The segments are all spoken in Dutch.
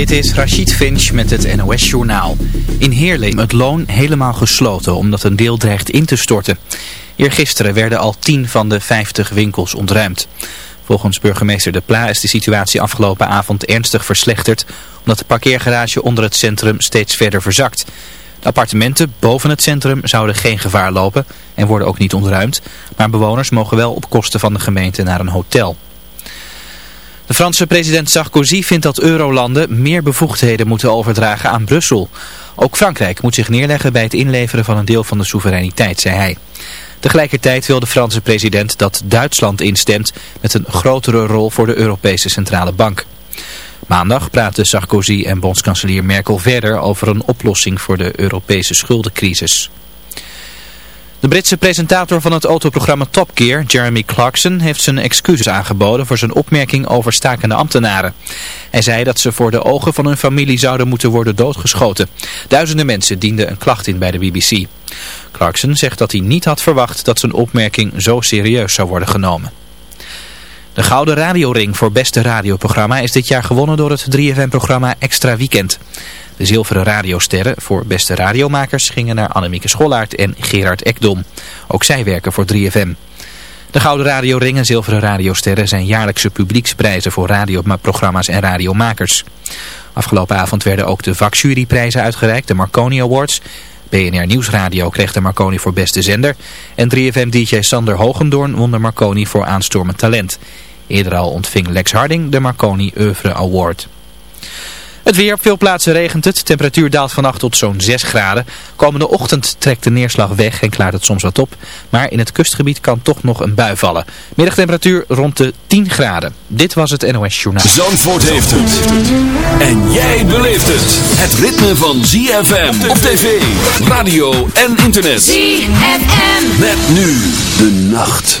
Dit is Rachid Finch met het NOS Journaal. In Heerlen het loon helemaal gesloten omdat een deel dreigt in te storten. Eergisteren werden al 10 van de 50 winkels ontruimd. Volgens burgemeester De Pla is de situatie afgelopen avond ernstig verslechterd... omdat de parkeergarage onder het centrum steeds verder verzakt. De appartementen boven het centrum zouden geen gevaar lopen en worden ook niet ontruimd... maar bewoners mogen wel op kosten van de gemeente naar een hotel. De Franse president Sarkozy vindt dat eurolanden meer bevoegdheden moeten overdragen aan Brussel. Ook Frankrijk moet zich neerleggen bij het inleveren van een deel van de soevereiniteit, zei hij. Tegelijkertijd wil de Franse president dat Duitsland instemt met een grotere rol voor de Europese Centrale Bank. Maandag praten Sarkozy en bondskanselier Merkel verder over een oplossing voor de Europese schuldencrisis. De Britse presentator van het autoprogramma Top Gear, Jeremy Clarkson, heeft zijn excuses aangeboden voor zijn opmerking over stakende ambtenaren. Hij zei dat ze voor de ogen van hun familie zouden moeten worden doodgeschoten. Duizenden mensen dienden een klacht in bij de BBC. Clarkson zegt dat hij niet had verwacht dat zijn opmerking zo serieus zou worden genomen. De Gouden Radioring voor beste radioprogramma is dit jaar gewonnen door het 3FM-programma Extra Weekend. De zilveren radiosterren voor beste radiomakers gingen naar Annemieke Schollaert en Gerard Ekdom. Ook zij werken voor 3FM. De Gouden Radioring en Zilveren Radiosterren zijn jaarlijkse publieksprijzen voor radioprogramma's en radiomakers. Afgelopen avond werden ook de vakjuryprijzen uitgereikt, de Marconi Awards. BNR Nieuwsradio kreeg de Marconi voor beste zender. En 3FM-dj Sander Hogendoorn won de Marconi voor aanstormend talent. Eerder al ontving Lex Harding de Marconi Oeuvre Award. Het weer, op veel plaatsen regent het. Temperatuur daalt vannacht tot zo'n 6 graden. Komende ochtend trekt de neerslag weg en klaart het soms wat op. Maar in het kustgebied kan toch nog een bui vallen. Middagtemperatuur rond de 10 graden. Dit was het NOS Journaal. Zandvoort heeft het. En jij beleeft het. Het ritme van ZFM op tv, radio en internet. ZFM. Met nu de nacht.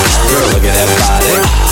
Girl, Look at that body.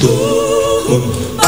Do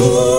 Oh.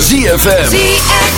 ZFM. ZFM.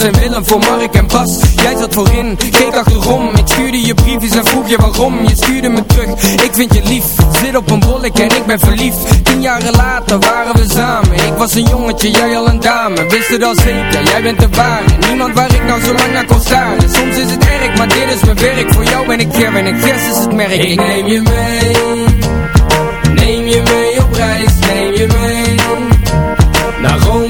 Thomas en Willem voor Mark en Bas. Jij zat voorin, keek achterom. Ik stuurde je briefjes en vroeg je waarom. Je stuurde me terug, ik vind je lief. Zit op een bollek en ik ben verliefd. Tien jaren later waren we samen. Ik was een jongetje, jij al een dame. Wist het al zeker, jij bent de ware. Niemand waar ik nou zo lang naar kon staren. Soms is het erg, maar dit is mijn werk. Voor jou ben ik ver en ik is het merk. Ik neem je mee. Neem je mee op reis, neem je mee. Naar Rome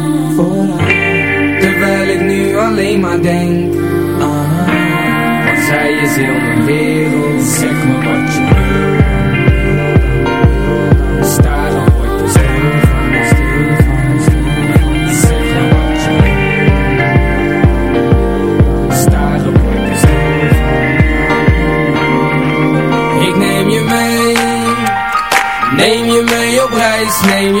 Terwijl ik nu alleen maar denk haar Want zij is heel mijn wereld Zeg me wat je van, stil van, stil van Zeg me wat je Staren word ik stil van Ik neem je mee Neem je mee op reis, neem je